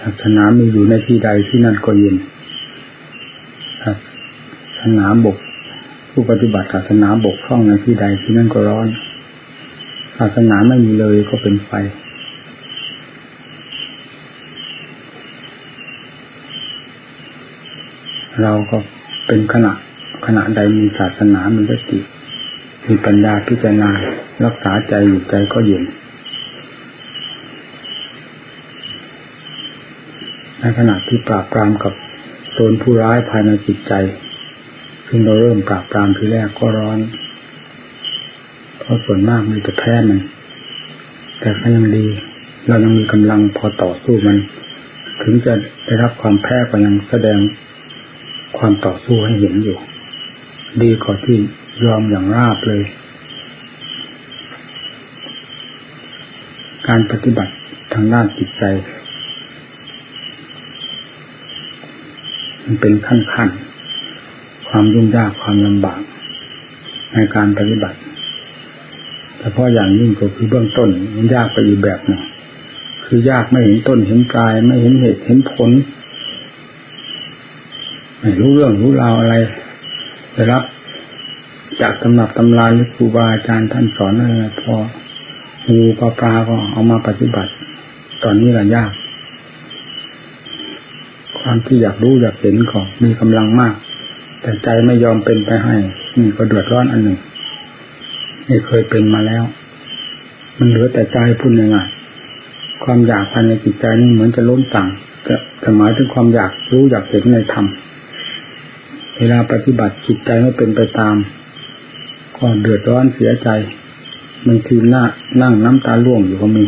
ศาสนามีอยู่ในที่ใดที่นั่นก็เย็นศาสนาบก ผู้ปฏิบัติศาสนาบกพร่องในที่ใดที่นั่นก็ร้อน ศาสนาไม่มีเลยก็เป็นไฟเราก็เป็นขณะขณะใดมีศาสนามีสติมีปัญญาพิจารณารักษาใจอยู่ใจก็เย็น ในขณะที่ปราบปรามกับโจรผู้ร้ายภายในจิตใจ ซึ่งเราเริ่มปราบปรามทีแรกก็ร้อน เพราะส่วนมากมีแต่แพ้มัน แต่ก็ยังดี เรายังมีกำลังพอต่อสู้มัน ถึงจะได้รับความแพ้ก็ยังแสดงความต่อสู้ให้เห็นอยู่ ดีกว่าที่ยอมอย่างราบเลย การปฏิบัติทางด้านจิตใจ มันเป็นขั้นขั้นความยุ่งยากความลำบาก ในการปฏิบัติเฉพาะอย่างยิ่งก็คือเบื้องต้นมันยากไปอีกแบบหนึ่งคือยากไม่เห็นต้นเห็นปลาย ไม่เห็นเหตุเห็นผลไม่รู้เรื่องรู้ราวอะไรได้รับ จากตำหนับตำราหรือครูบาอาจารย์ท่านสอนอะไรพองูปลาปลาก็เอามาปฏิบัติ ตอนนี้ละยาก ความที่อยากรู้อยากเห็นก็มีกำลังมาก แต่ใจไม่ยอมเป็นไปให้ นี่ก็เดือดร้อนอันหนึ่งนี่เคยเป็นมาแล้ว มันเหลือแต่ใจพูดยังไงความอยากภายในจิตใจนี่เหมือนจะล้มต่างแต่หมายถึงความอยากรู้อยากเห็นในธรรมเวลาปฏิบัติจิตใจไม่เป็นไปตามก็เดือดร้อนเสียใจบางทีหน้านั่งน้ำตาล่วงอยู่ก็มี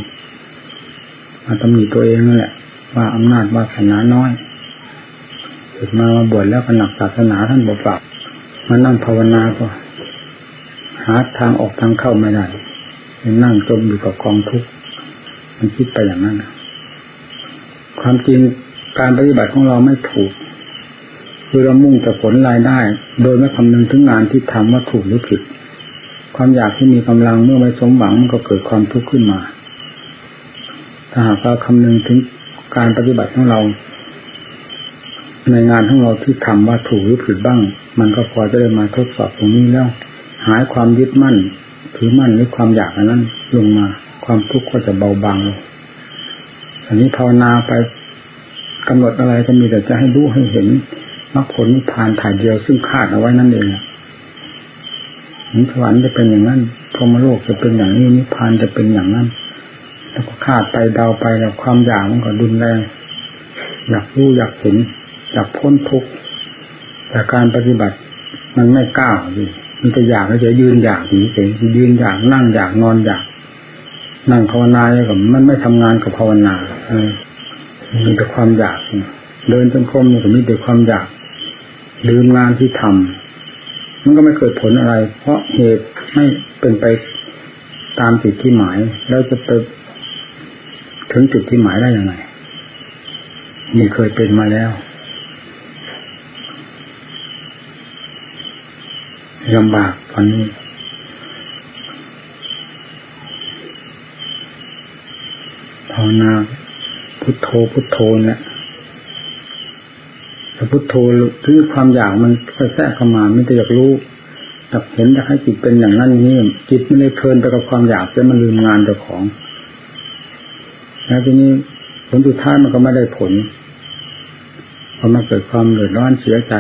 มาตำหนิตัวเองนั่นแหละว่าอำนาจวาสนาน้อย กิดมามาบวชแล้วก็หนักศาสนาท่านบอกฝากมานั่งภาวนาก็ หาทางออกทางเข้าไม่ได้นั่งจมอยู่กับกองทุกข์มันคิดไปอย่างนั้นความจริงการปฏิบัติของเราไม่ถูก คือเรามุ่งแต่ผลรายได้ โดยไม่คำนึงถึงงานที่ทำว่าถูกหรือผิด ความอยากที่มีกำลังเมื่อไม่สมหวังก็เกิดความทุกข์ขึ้นมา ถ้าหากเราคำนึงถึงการปฏิบัติของเรา ในงานของเราที่ทำว่าถูกหรือผิดบ้าง มันก็พอจะได้มาทดสอบตรงนี้แล้ว หายความยึดมั่นถือมั่นหรือความอยากอันนั้น ลงมา ความทุกข์ก็จะเบาบางลงอันนี้ภาวนาไปกำหนดอะไรก็มีแต่จะให้รู้ให้เห็นมรรคผลนิพพานถ่ายเดียวซึ่งคาดเอาไว้นั่นเองนิสวรรค์จะเป็นอย่างนั้นพรมโลกจะเป็นอย่างนี้นิพพานจะเป็นอย่างนั้น แล้วก็คาดไปเดาไปแล้วความอยากมันก็ดุนแรงอยากรู้อยากเห็น อยากพ้นทุกข์แต่การปฏิบัติมันไม่ก้าวดิมันจะอยากแล้วจะยืนอยากหนีเฉยยืนอยากนั่งอยากนอนอยาก นั่งภาวนาอย่างมันไม่ทำงานกับภาวนาออมีแต่ความอยาก เดินจนคมนี่ก็มีแต่ความอยากลืมงานที่ทำมันก็ไม่เกิดผลอะไร เพราะเหตุไม่เป็นไปตามจุดที่หมาย แล้วจะไปถึงจุดที่หมายได้ยังไงนี่เคยเป็นมาแล้ว ลำบากตอนนี้ ภาวนาพุทโธพุทโธเนี่ยแต่พุทโธถึงความอยากมันค่อยแทรกเข้ามาไม่ได้อยากรู้อยากเห็นอยากให้จิตเป็นอย่างนั้นนี่จิตไม่ได้เพลินไปกับความอยากจะมันลืมงานเจ้าของแล้วทีนี้ผลสุดท้ายมันก็ไม่ได้ผลพอมาเกิดความเดือดร้อนเสียใจ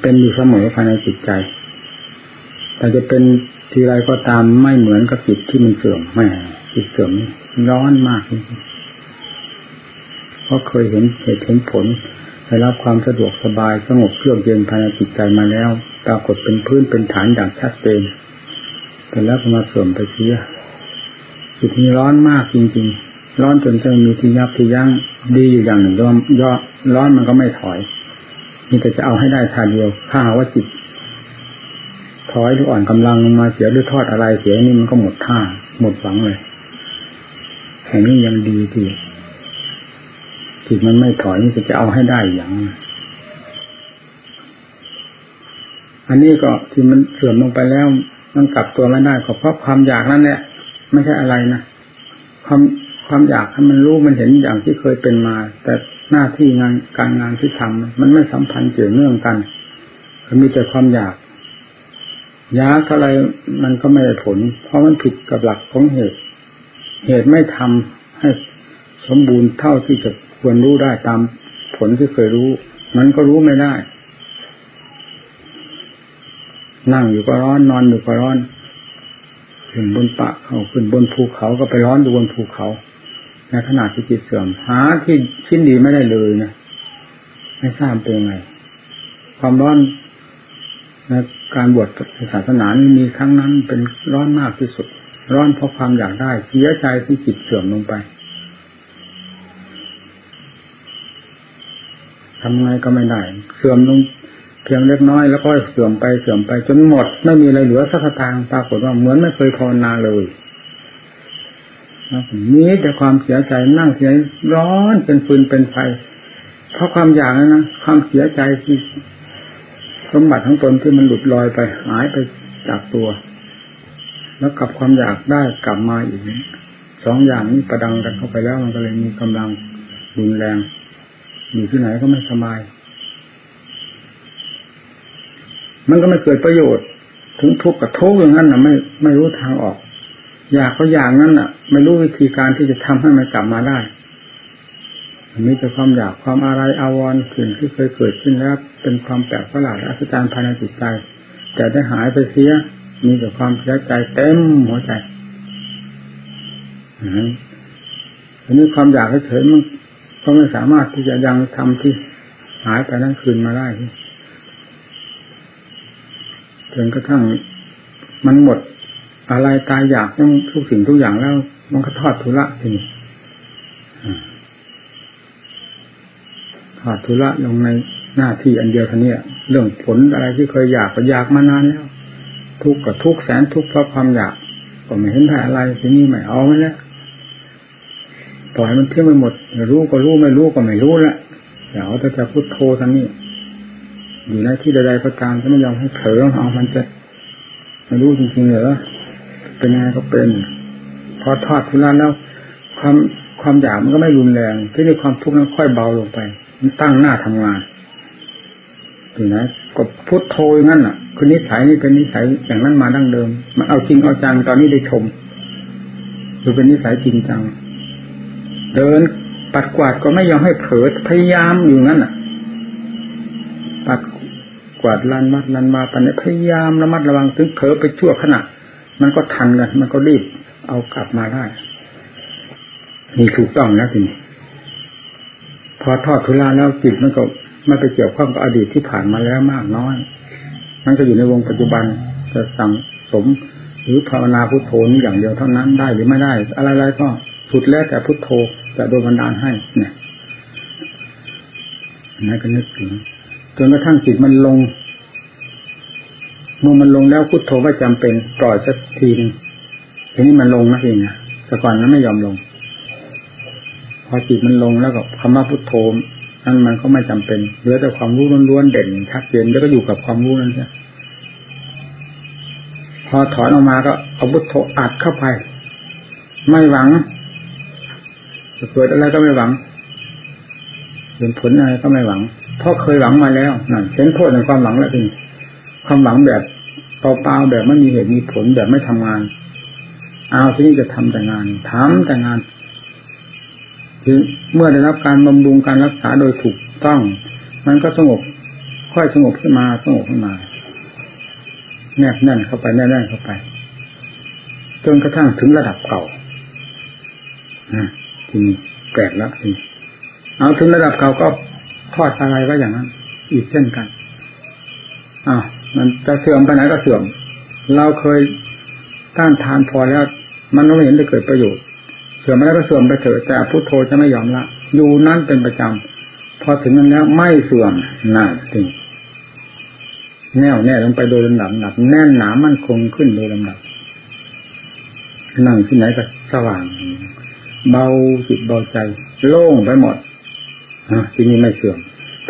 เป็นอยู่เสมอภายในจิตใจ แต่จะเป็นทีไรก็ตามไม่เหมือนกับจิตที่มันเสื่อมแม่จิตเสื่อมร้อนมากเพราะเคยเห็นเหตุเห็นผลได้รับความสะดวกสบายสงบเครื่องเย็นภายในจิตใจมาแล้วปรากฏเป็นพื้นเป็นฐานอย่างชัดเจนแต่แล้วมาเสื่อมไปเสียจิตนี้ร้อนมากจริงๆ ร้อนจนจะมีที่ยับที่ยั้งดีอยู่อย่างหนึ่งย่อร้อนมันก็ไม่ถอย มีแต่จะเอาให้ได้ทานเดียว ถ้าว่าจิตถอยหรืออ่อนกำลังมาเสียหรือทอดอะไรเสียนี่มันก็หมดท่า หมดหวังเลยแห่งนี้ยังดีที่จิตมันไม่ถอยนี่จะเอาให้ได้อย่าง อันนี้ก็ที่มันเสื่อมลงไปแล้ว มันกลับตัวไม่ได้ก็เพราะความอยากนั่นแหละไม่ใช่อะไรนะความความอยากให้มันรู้มันเห็นอย่างที่เคยเป็นมา แต่ หน้าที่งานการงานที่ทำมันไม่สัมพันธ์เกี่ยวเนื่องกันมันมีแต่ความอยากยากเท่าไรมันก็ไม่ได้ผล เพราะมันผิดกับหลักของเหตุ เหตุไม่ทำให้สมบูรณ์เท่าที่จะควรรู้ได้ตามผลที่เคยรู้ มันก็รู้ไม่ได้ นั่งอยู่ก็ร้อนนอนอยู่ก็ร้อนขึ้นบนปะเขาขึ้นบนภูเขาก็ไปร้อนอยู่บนภูเขา ในขณะที่จิตเสื่อมหาที่ชิ้นดีไม่ได้เลยนะไม่ทราบเป็นไง ความร้อนในการบวชศาสนานี้มีครั้งนั้นเป็นร้อนมากที่สุด ร้อนเพราะความอยากได้เสียใจที่จิตเสื่อมลงไปทำไงก็ไม่ได้ เสื่อมลงเพียงเล็กน้อยแล้วก็เสื่อมไปเสื่อมไปจนหมด ไม่มีอะไรเหลือสักทางปรากฏว่าเหมือนไม่เคยภาวนาเลย นี้แต่ความเสียใจนั่งเสียร้อนเป็นฟืนเป็นไฟ เพราะความอยากนะนะความเสียใจที่สมบัติทั้งตนที่มันหลุดลอยไปหายไปจากตัว แล้วกับความอยากได้กลับมาอีกสองอย่างนี้ประดังกันเข้าไปแล้วมันก็เลยมีกำลังรุนแรงอยู่ที่ไหนก็ไม่สบาย มันก็ไม่เกิดประโยชน์ ถึงทุกข์กับทุกข์อย่างนั้นนะไม่ไม่รู้ทางออก อยากก็อย่างนั้นน่ะ ไม่รู้วิธีการที่จะทำให้มันกลับมาได้มีแต่ความอยากความอะไรอาวรณ์ขึ้นที่เคยเกิดขึ้นแล้ว เป็นความแปลกประหลาดอัศจรรย์ภายในจิตใจแต่ได้หายไปเสียมีแต่ความเสียใจเต็มหัวใจอันนี้ความอยากเฉยมันก็ไม่สามารถที่จะยังทำที่หายไปนั้นคืนมาได้จนกระทั่งมันหมด อะไรตายอยากต้องทุกสิ่งทุกอย่างแล้ว มันก็ทอดทุระทีนี้ทอดทุระลงในหน้าที่อันเดียวเท่านี้เรื่องผลอะไรที่เคยอยากก็อยากมานานแล้ว ทุกข์กับทุกแสนทุกข์เพราะความอยากก็ไม่เห็นได้อะไรทีนี้ไม่เอาแล้วปล่อยมันเที่ยงไปหมดรู้ก็รู้ไม่รู้ก็ไม่รู้ละเดี๋ยวจะจะพุทโธท่านนี้อยู่ในที่ใดๆก็ตามถ้าไม่ยอมให้เผลอเอามันจะไม่รู้จริงๆเหรอ เป็นยังไงก็เป็น พอทอดทุลาแล้ว ความความอยากมันก็ไม่รุนแรง ที่นี่ความทุกข์นั้นค่อยเบาลงไป มันตั้งหน้าทำงานถึงไหนก็พุทโธอย่างนั้นอะ คือนิสัยนี่เป็นนิสัยอย่างนั้นมาดั้งเดิม มันเอาจริงเอาจังตอนนี้ได้ชมคือเป็นนิสัยจริงจัง เดินปัดกวาดก็ไม่ยอมให้เผลอพยายามอยู่งั้นอะ ปัดกวาดลานมัดลานมาตอนนี้พยายามระมัดระวังถึงเผลอไปชั่วขณะ มันก็ทันกัน มันก็รีบเอากลับมาได้นี่ถูกต้องแล้วทีนี้พอทอดทุลาแล้วจิตมันก็ไม่ไปเกี่ยวข้องกับอดีตที่ผ่านมาแล้วมากน้อย มันก็อยู่ในวงปัจจุบันจะสั่งสมหรือภาวนาพุทโธนี้อย่างเดียวเท่านั้นได้หรือไม่ได้ อะไรๆก็สุดแล้วแต่พุทโธจะโดนบันดาลให้เนี่ยนั่นก็นึกถึงจนกระทั่งจิตมันลง เมื่อมันลงแล้วพุทโธไม่จำเป็นปล่อยสักทีนึงทีนี้มันลงนะเองนะแต่ก่อนนั้นไม่ยอมลง พอจิตมันลงแล้วก็คำว่าพุทโธนั่นมันก็ไม่จำเป็นเหลือแต่ความรู้ล้วนๆเด่นชัดเจนแล้วก็อยู่กับความรู้นั่นใช่พอถอนออกมาก็เอาพุทโธอัดเข้าไป ไม่หวังจะเกิดอะไรก็ไม่หวังเห็นผลอะไรก็ไม่หวังเพราะเคยหวังมาแล้วนั่นเห็นโทษในความหวังแล้วจริง ความหวังแบบเปล่าๆแบบไม่มีเหตุมีผลแบบไม่ทำงาน เอาที่นี่จะทำแต่งานทำแต่งานคือเมื่อได้รับการบำรุงการรักษาโดยถูกต้อง มันก็สงบ ค่อยสงบขึ้นมาสงบขึ้นมา แนบแน่นเข้าไปแน่นเข้าไปจนกระทั่งถึงระดับเก่านะทีนี้แปลกแล้วทีเอาถึงระดับเก่าก็ทอดอะไรไว้อย่างนั้น อีกเช่นกันอ้าว มันจะเสื่อมไปไหนก็เสื่อม เราเคยต้านทานพอแล้ว มันไม่เห็นจะเกิดประโยชน์ เสื่อมไปแล้วก็เสื่อมไปเถอะแต่พุทโธจะไม่ยอมละ อยู่นั่นเป็นประจำพอถึงนั้นแล้วไม่เสื่อมนั่นจริงแน่วแน่ลงไปโดยลำดับหนักแน่นหนามั่นคงขึ้นโดยลำดับนั่งที่ไหนก็สว่าง เบาจิตเบาใจ โล่งไปหมดอะทีนี้ไม่เสื่อม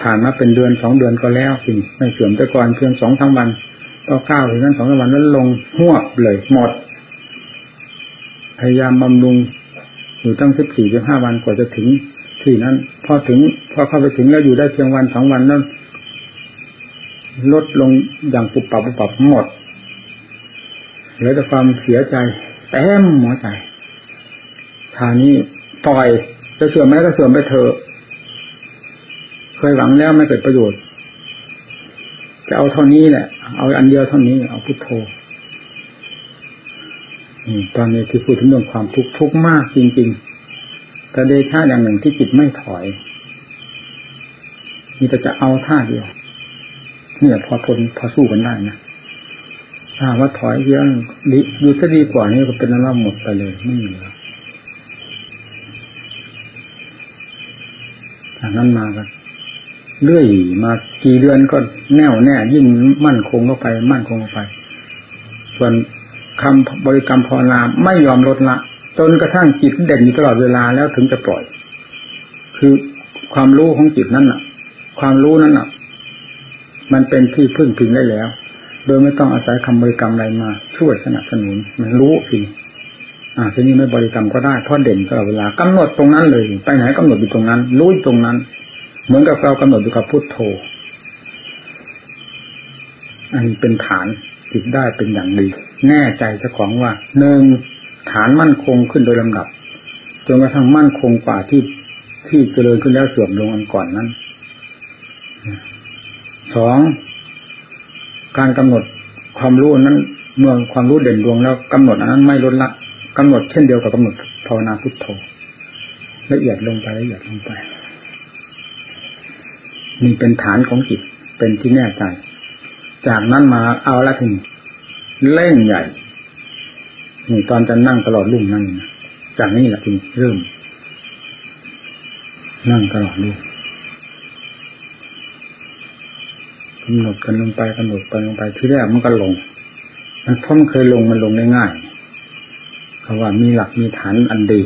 ผ่านมาเป็นเดือนสองเดือนก็แล้วสิไม่เสื่อมแต่ก่อนเพียงสองทั้งวันก็ก้าวถึงนั้นสองวันแล้วลงหวบเลยหมด พยายามบำรุงอยู่ตั้งสิบสี่สิบห้าวันกว่าจะถึงที่นั้น พอถึง พอเข้าไปถึงแล้วอยู่ได้เพียงวันสองวันนั้นลดลงอย่างปุบปับปุบปับหมดเหลือแต่ความเสียใจเต็มหัวใจทานี้ปล่อยจะเสื่อมไหมก็เสื่อมไปเถอะ เคยหวังแล้วไม่เกิดประโยชน์ จะเอาเท่านี้แหละ เอาอันเดียวเท่านี้ เอาพุทโธตอนนี้ที่พูดถึงเรื่องความทุกข์ทุกข์มากจริงๆแต่เดชาอย่างหนึ่งที่จิตไม่ถอยมีแต่จะเอาท่าเดียวเนี่ยพอทนพอสู้กันได้นะถ้าว่าถอยเยอะดีดูจะดีกว่านี้ก็เป็นนั้นหมดไปเลยไม่มีแล้วจากนั้นมากัน เรื่อยมากี่เดือนก็แน่วแน่ ยิ่งมั่นคงเข้าไป มั่นคงเข้าไป ส่วนคำบริกรรมภาวนาไม่ยอมลดละ จนกระทั่งจิตเด่นอยู่ตลอดเวลาแล้วถึงจะปล่อย คือความรู้ของจิตนั้นน่ะ ความรู้นั้นน่ะ มันเป็นที่พึ่งพิงได้แล้ว โดยไม่ต้องอาศัยคำบริกรรมอะไรมา ช่วยสนับสนุน มันรู้สิอ่าทีนี้ไม่บริกรรมก็ได้เพราะเด่นตลอดเวลากำหนดตรงนั้นเลย ไปไหนกำหนดอยู่ตรงนั้น รู้ตรงนั้น เหมือนกับเรากำหนดอยู่กับพุทโธ อันเป็นฐานจิตได้เป็นอย่างดีแน่ใจเจ้าของว่าหนึ่งฐานมั่นคงขึ้นโดยลำดับจนกระทั่งมั่นคงกว่าที่ที่เจริญขึ้นแล้วเสื่อมลงอันก่อนนั้นสองการกำหนดความรู้นั้น เมื่อความรู้เด่นดวงแล้วกำหนดอันนั้นไม่ลดละกำหนดเช่นเดียวกับกำหนดภาวนาพุทโธละเอียดลงไปละเอียดลงไป นี่เป็นฐานของจิตเป็นที่แน่ใจ จากนั้นมาเอาละทีนี้เล่นใหญ่ นี่ตอนจะนั่งตลอดรุ่งนั่งจากนี้แหละคุณเริ่ม นั่งตลอดรุ่งกำหนดกันลงไปกำหนดกันลงไปที่แรกมันก็ลงมันพ้นเคยลงมันลงได้ง่ายคำว่ามีหลักมีฐานอันดี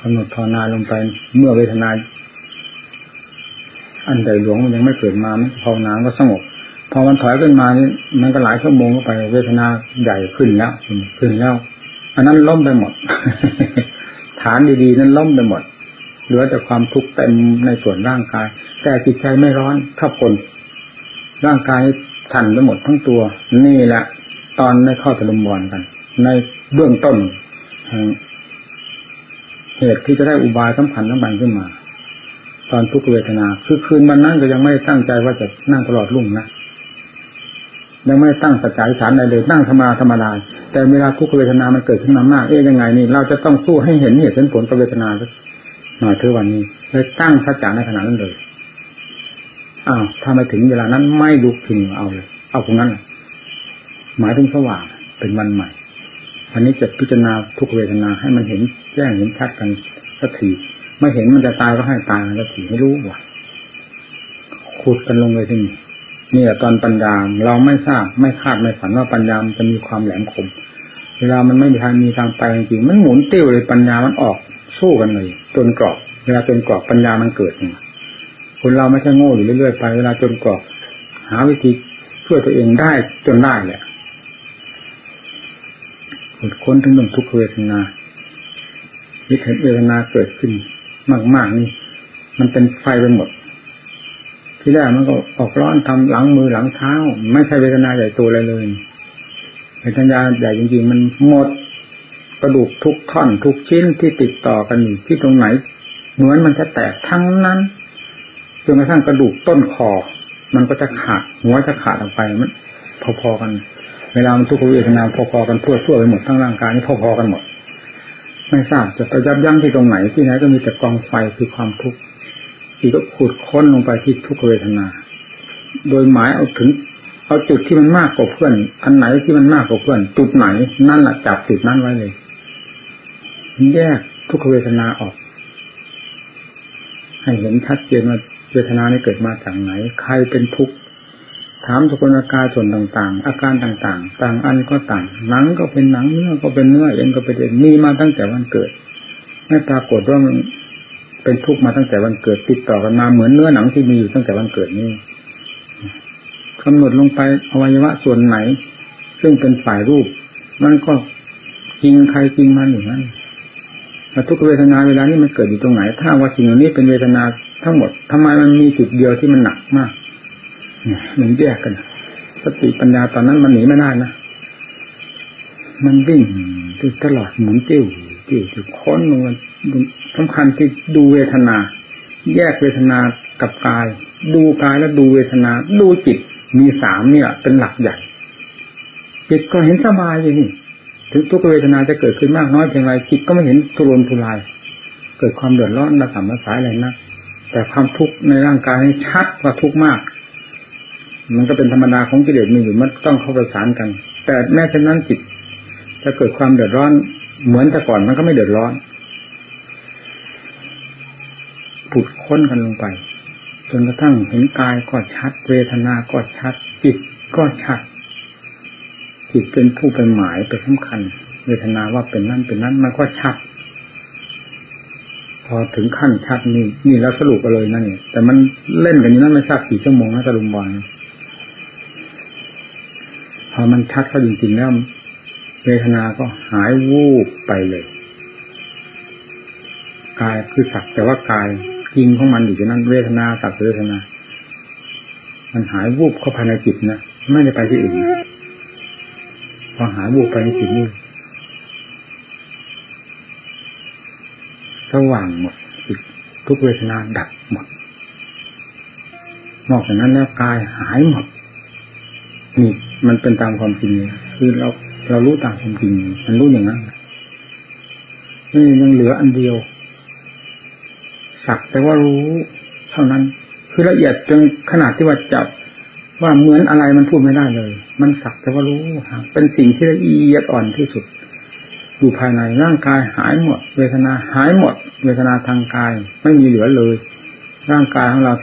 กำหนดภาวนาลงไป เมื่อเวทนา อันใดหลวงมันยังไม่เกิดมาภาวนาก็สงบพอมันถอยขึ้นมานี่มันก็หลายชั่วโมงเข้าไปเวทนาใหญ่ขึ้นแล้วขึ้นแล้วอันนั้นล้มไปหมด ฐานดีๆนั้นล้มไปหมดเหลือแต่ความทุกข์เต็มในส่วนร่างกาย แต่จิตใจไม่ร้อนถ้าคนร่างกายสั่นไปหมดทั้งตัว นี่แหละ ตอนไม่เข้าตะลุมบอลกัน ในเบื้องต้นเหตุที่จะได้อุบายสำคัญทั้งบันขึ้นมา ตอนทุกเวทนา คือคืนวันนั้นก็ยังไม่ตั้งใจว่าจะนั่งตลอดรุ่งนะยังไม่ตั้งสัจจะฐานใดเลยนั่งธรรมดาธรรมดาแต่เวลาทุกเวทนามันเกิดขึ้นมามากเอ๊ยยังไงนี่เราจะต้องสู้ให้เห็นเหตุเห็นผลกับเวทนาหน่อยเท่าวันนี้เลยตั้งสัจจะในขณะนั้นเลยอ้าวถ้ามาถึงเวลานั้นไม่ลุกถึงเอาเลย เอาตรงนั้นหมายถึงสว่างเป็นวันใหม่อันนี้จะพิจารณาทุกเวทนาให้มันเห็นแจ้งเห็นชัดกันสักที ไม่เห็นมันจะตายก็ให้ตายสักทีไม่รู้ว่าขุดกันลงเลยที่นี่นี่แหละตอนปัญญาเราไม่ทราบไม่คาดไม่ฝันว่าปัญญามันจะมีความแหลมคม เวลามันไม่มีทางมีทางไปจริงมันหมุนติ้วเลยปัญญามันออกสู้กันเลยจนกรอบเวลาจนกรอบปัญญามันเกิดเนี่ยคนเราไม่ใช่โง่อยู่เรื่อยๆไปเวลาจนกรอบหาวิธีช่วยตัวเองได้จนได้แหละขุดค้นถึงเรื่องทุกขเวทนาวิถีเวทนาเกิดขึ้น มากๆนี่ มันเป็นไฟไปหมด ที่แรกมันก็ออกร้อนทำหลังมือหลังเท้า ไม่ใช่เวทนาใหญ่โตอะไรเลยเวทนาใหญ่จริงๆมันหมดกระดูกทุกท่อนทุกชิ้นที่ติดต่อกันอยู่ที่ตรงไหน เหมือนมันจะแตกทั้งนั้นจนกระทั่งกระดูกต้นคอมันก็จะขาดหัวจะขาดออกไปมันพอๆกัน เวลามันทุกขเวทนาพอๆกันทั่วทั่วไปหมดทั้งร่างกายนี่พอๆกันหมด ไม่ทราบจะไปยับยั้งที่ตรงไหนที่ไหนก็มีแต่กองไฟคือความทุกข์ที่ก็ขุดค้นลงไปที่ทุกเวทนา โดยหมายเอาถึง เอาจุดที่มันมากกว่าเพื่อน อันไหนที่มันมากกว่าเพื่อน จุดไหนนั่นแหละจับจุดนั้นไว้เลย แยกทุกเวทนาออก ให้เห็นชัดเจนว่าเวทนานี้เกิดมาจากไหน ใครเป็นทุกข์ ถามทุกคนอาการส่วนต่างๆ อาการต่างๆ ต่างอันก็ต่าง หนังก็เป็นหนังเนื้อก็เป็นเนื้อเอ็นก็เป็นเอ็นมีมาตั้งแต่วันเกิดไม่ปรากฏว่ามันเป็นทุกข์มาตั้งแต่วันเกิดติดต่อกันมาเหมือนเนื้อหนังที่มีอยู่ตั้งแต่วันเกิดนี้กำหนดลงไปอวัยวะส่วนไหน ซึ่งเป็นฝ่ายรูป มันก็จริงใครจริงมันอยู่นั้นทุกเวทนาเวลานี้มันเกิดอยู่ตรงไหน ถ้าว่าสิ่งเหล่านี้เป็นเวทนาทั้งหมดทำไมมันมีจุดเดียวที่มันหนักมาก มันแยกกันสติปัญญาตอนนั้นมันหนีไม่ได้นะมันวิ่งตลอดหมุนติ้วติ้วติ้วค้นลงมันสำคัญที่ดูเวทนา แยกเวทนากับกาย ดูกายแล้วดูเวทนา ดูจิตมีสามเนี่ย เป็นหลักใหญ่จิตก็เห็นสบายอย่างนี้ถึงทุกเวทนาจะเกิดขึ้นมากน้อยเพียงไรจิตก็ไม่เห็นทุรนทุราย เกิดความเดือดร้อนระสำระสายอะไรนะแต่ความทุกข์ในร่างกายนี้ชัดว่าทุกข์มาก มันก็เป็นธรรมดาของกิเลสมีอยู่มันต้องเข้าประสานกัน แต่แม้เช่นนั้นจิตจะเกิดความเดือดร้อนเหมือนแต่ก่อนมันก็ไม่เดือดร้อนผุดค้นกันลงไปจนกระทั่งเห็นกายก็ชัด เวทนาก็ชัด จิตก็ชัด จิตเป็นผู้เป็นหมายเป็นสำคัญ เวทนาว่าเป็นนั่นเป็นนั้นมันก็ชัด พอถึงขั้นชัดนี่นี่แล้วสรุปไปเลยนั่นเนี่ยแต่มันเล่นกันอยู่นั่นไม่ทราบกี่ชั่วโมงนะตะลุมบอล พอมันชัดเข้าจริงๆแล้วเวทนาก็หายวูบไปเลยกายคือสักแต่ว่ากายจริงของมันอยู่ที่นั่นเวทนาสักเวทนา มันหายวูบเข้าภายในจิตนะไม่ได้ไปที่อื่นพอหายวูบไปในจิตนี่สว่างหมดจิตทุกเวทนาดับหมดนอกจากนั้นแล้วกายหายหมดนี่ มันเป็นตามความจริงคือเราเรารู้ตามความจริงมันรู้อย่างนั้นนี่ยังเหลืออันเดียว สักแต่ว่ารู้เท่านั้น คือละเอียดจนขนาดที่ว่าจับว่าเหมือนอะไรมันพูดไม่ได้เลย มันสักแต่ว่ารู้เป็นสิ่งที่ละเอียดอ่อนที่สุด อยู่ภายในร่างกายหายหมด เวทนาหายหมด เวทนาทางกายไม่มีเหลือเลย ร่างกายของเรา